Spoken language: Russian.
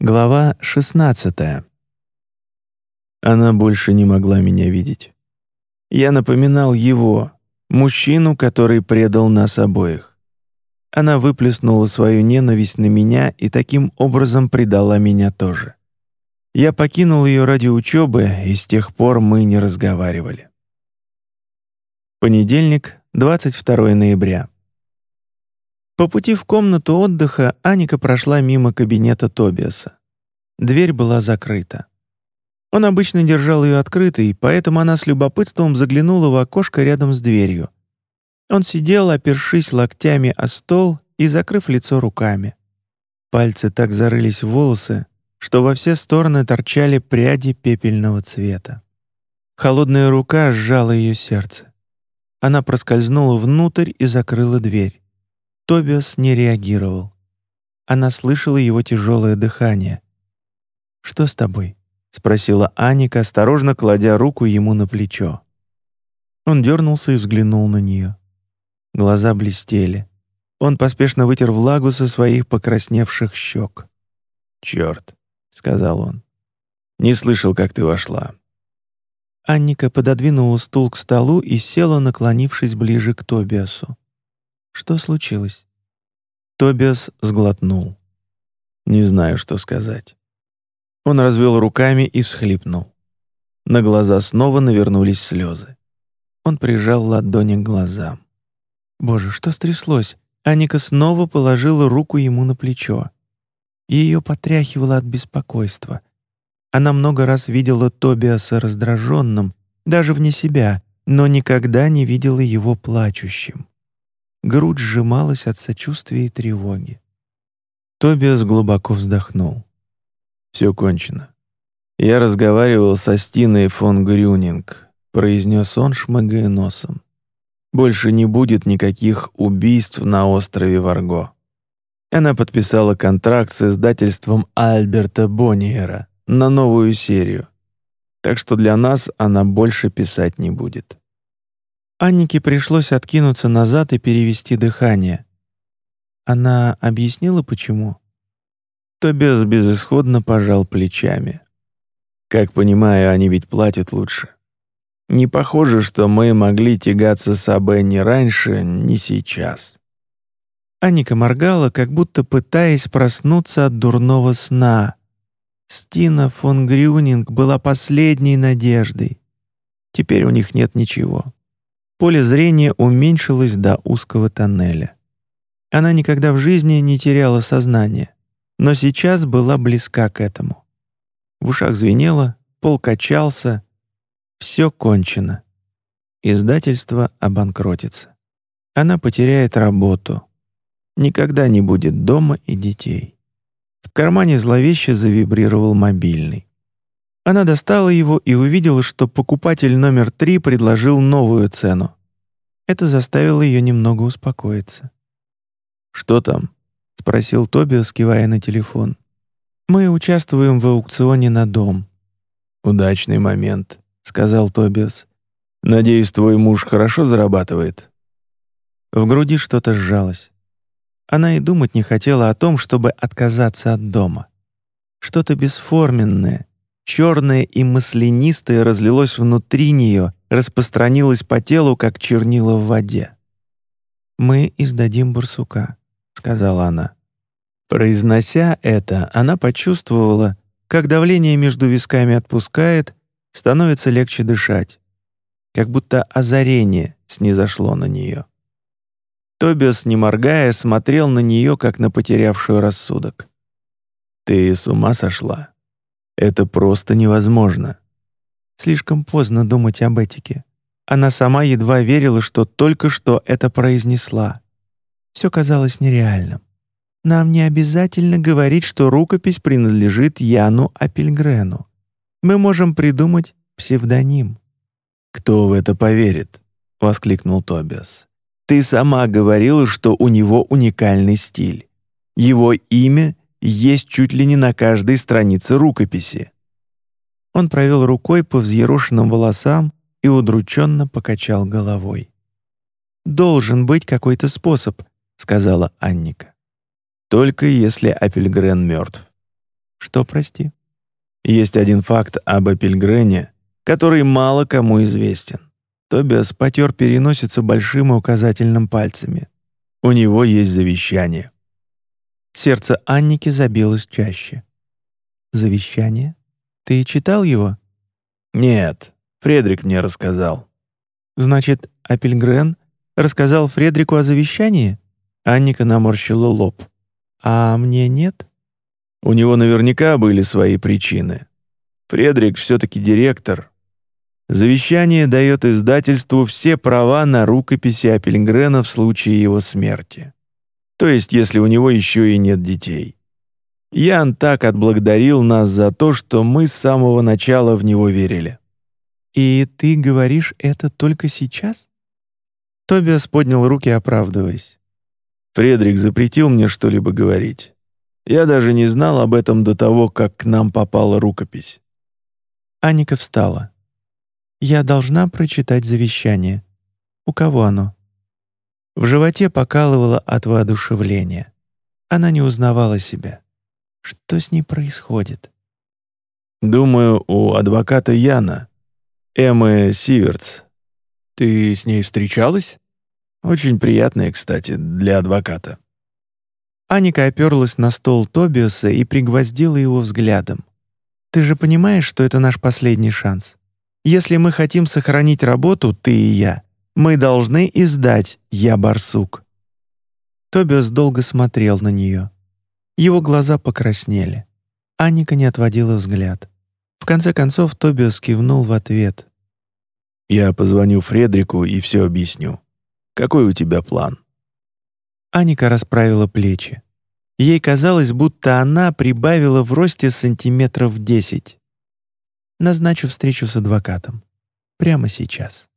Глава 16. Она больше не могла меня видеть. Я напоминал его, мужчину, который предал нас обоих. Она выплеснула свою ненависть на меня и таким образом предала меня тоже. Я покинул ее ради учебы, и с тех пор мы не разговаривали. Понедельник, 22 ноября. По пути в комнату отдыха Аника прошла мимо кабинета Тобиаса. Дверь была закрыта. Он обычно держал ее открытой, поэтому она с любопытством заглянула в окошко рядом с дверью. Он сидел, опершись локтями о стол и закрыв лицо руками. Пальцы так зарылись в волосы, что во все стороны торчали пряди пепельного цвета. Холодная рука сжала ее сердце. Она проскользнула внутрь и закрыла дверь. Тобиас не реагировал. Она слышала его тяжелое дыхание. «Что с тобой?» — спросила Аника, осторожно кладя руку ему на плечо. Он дернулся и взглянул на нее. Глаза блестели. Он поспешно вытер влагу со своих покрасневших щек. «Черт», — сказал он. «Не слышал, как ты вошла». Анника пододвинула стул к столу и села, наклонившись ближе к Тобиасу. Что случилось?» Тобиас сглотнул. «Не знаю, что сказать». Он развел руками и всхлипнул. На глаза снова навернулись слезы. Он прижал ладони к глазам. «Боже, что стряслось?» Аника снова положила руку ему на плечо. Ее потряхивало от беспокойства. Она много раз видела Тобиаса раздраженным, даже вне себя, но никогда не видела его плачущим. Грудь сжималась от сочувствия и тревоги. Тобиас глубоко вздохнул. «Все кончено. Я разговаривал со Стиной фон Грюнинг», — произнес он, шмыгая носом. «Больше не будет никаких убийств на острове Варго». Она подписала контракт с издательством Альберта Бонниера на новую серию, так что для нас она больше писать не будет. Аннике пришлось откинуться назад и перевести дыхание. Она объяснила, почему? Тобиас безысходно пожал плечами. «Как понимаю, они ведь платят лучше. Не похоже, что мы могли тягаться с АБ ни раньше, ни сейчас». Аника моргала, как будто пытаясь проснуться от дурного сна. Стина фон Грюнинг была последней надеждой. Теперь у них нет ничего. Поле зрения уменьшилось до узкого тоннеля. Она никогда в жизни не теряла сознание, но сейчас была близка к этому. В ушах звенело, пол качался. Все кончено. Издательство обанкротится. Она потеряет работу. Никогда не будет дома и детей. В кармане зловеще завибрировал мобильный. Она достала его и увидела, что покупатель номер три предложил новую цену. Это заставило ее немного успокоиться. «Что там?» — спросил Тобиас, кивая на телефон. «Мы участвуем в аукционе на дом». «Удачный момент», — сказал Тобиас. «Надеюсь, твой муж хорошо зарабатывает?» В груди что-то сжалось. Она и думать не хотела о том, чтобы отказаться от дома. Что-то бесформенное, черное и маслянистое разлилось внутри нее, распространилось по телу, как чернила в воде. «Мы издадим барсука», — сказала она. Произнося это, она почувствовала, как давление между висками отпускает, становится легче дышать, как будто озарение снизошло на нее. Тобиас, не моргая, смотрел на нее, как на потерявшую рассудок. «Ты с ума сошла?» Это просто невозможно. Слишком поздно думать об этике. Она сама едва верила, что только что это произнесла. Все казалось нереальным. Нам не обязательно говорить, что рукопись принадлежит Яну Апельгрену. Мы можем придумать псевдоним. «Кто в это поверит?» — воскликнул Тобиас. «Ты сама говорила, что у него уникальный стиль. Его имя есть чуть ли не на каждой странице рукописи. Он провел рукой по взъерошенным волосам и удрученно покачал головой. «Должен быть какой-то способ», — сказала Анника. «Только если Апельгрен мертв». Что, прости? Есть один факт об Апельгрене, который мало кому известен. Тобиас потер переносицу большим и указательным пальцами. У него есть завещание. Сердце Анники забилось чаще. «Завещание? Ты читал его?» «Нет, Фредрик мне рассказал». «Значит, Апельгрен рассказал Фредрику о завещании?» Анника наморщила лоб. «А мне нет?» «У него наверняка были свои причины. Фредрик все-таки директор, Завещание дает издательству все права на рукописи Апельгрена в случае его смерти. То есть, если у него еще и нет детей. Ян так отблагодарил нас за то, что мы с самого начала в него верили. «И ты говоришь это только сейчас?» Тобиас поднял руки, оправдываясь. «Фредрик запретил мне что-либо говорить. Я даже не знал об этом до того, как к нам попала рукопись». Аника встала. Я должна прочитать завещание. У кого оно? В животе покалывало от воодушевления. Она не узнавала себя. Что с ней происходит? Думаю, у адвоката Яна, Эммы Сивертс. Ты с ней встречалась? Очень приятная, кстати, для адвоката. Аника оперлась на стол Тобиаса и пригвоздила его взглядом. «Ты же понимаешь, что это наш последний шанс? Если мы хотим сохранить работу, ты и я, мы должны издать «Я барсук». Тобиас долго смотрел на нее. Его глаза покраснели. Анника не отводила взгляд. В конце концов Тобиас кивнул в ответ. «Я позвоню Фредрику и все объясню. Какой у тебя план?» Аника расправила плечи. Ей казалось, будто она прибавила в росте сантиметров десять. Назначу встречу с адвокатом. Прямо сейчас.